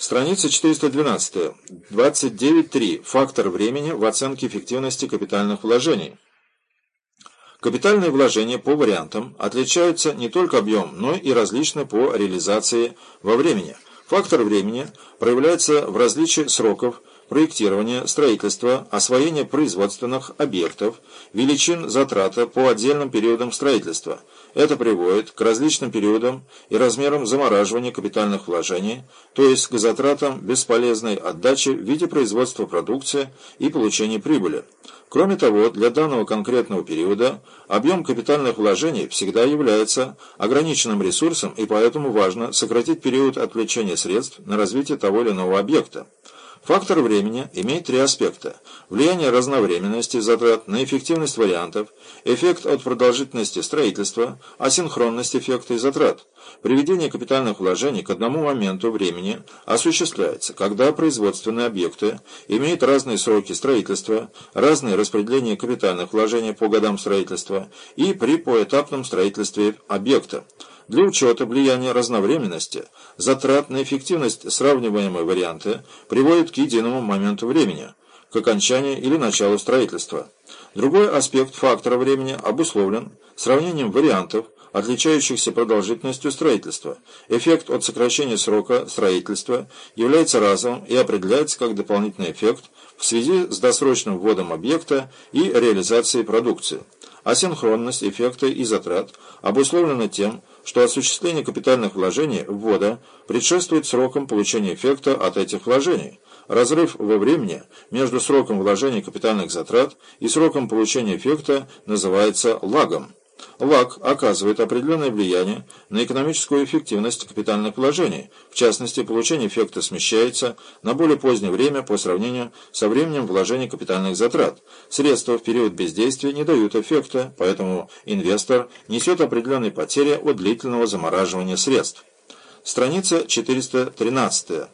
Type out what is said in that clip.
Страница 412. 29.3. Фактор времени в оценке эффективности капитальных вложений. Капитальные вложения по вариантам отличаются не только объемом, но и различны по реализации во времени. Фактор времени проявляется в различии сроков проектирования, строительства, освоения производственных объектов, величин затрата по отдельным периодам строительства. Это приводит к различным периодам и размерам замораживания капитальных вложений, то есть к затратам бесполезной отдачи в виде производства продукции и получения прибыли. Кроме того, для данного конкретного периода объем капитальных вложений всегда является ограниченным ресурсом и поэтому важно сократить период отвлечения средств на развитие того или иного объекта. Фактор времени имеет три аспекта. Влияние разновременности затрат на эффективность вариантов, эффект от продолжительности строительства, асинхронность эффекта и затрат. Приведение капитальных вложений к одному моменту времени осуществляется, когда производственные объекты имеют разные сроки строительства, разные распределения капитальных вложений по годам строительства и при поэтапном строительстве объекта. Для учета влияния разновременности затрат на эффективность сравниваемые варианты приводят к единому моменту времени, к окончанию или началу строительства. Другой аспект фактора времени обусловлен сравнением вариантов, отличающихся продолжительностью строительства. Эффект от сокращения срока строительства является разовым и определяется как дополнительный эффект в связи с досрочным вводом объекта и реализацией продукции. Асинхронность эффекта и затрат обусловлена тем, что осуществление капитальных вложений ввода предшествует срокам получения эффекта от этих вложений. Разрыв во времени между сроком вложения капитальных затрат и сроком получения эффекта называется лагом. ЛАГ оказывает определенное влияние на экономическую эффективность капитальных вложений. В частности, получение эффекта смещается на более позднее время по сравнению со временем вложения капитальных затрат. Средства в период бездействия не дают эффекта, поэтому инвестор несет определенные потери от длительного замораживания средств. Страница 413.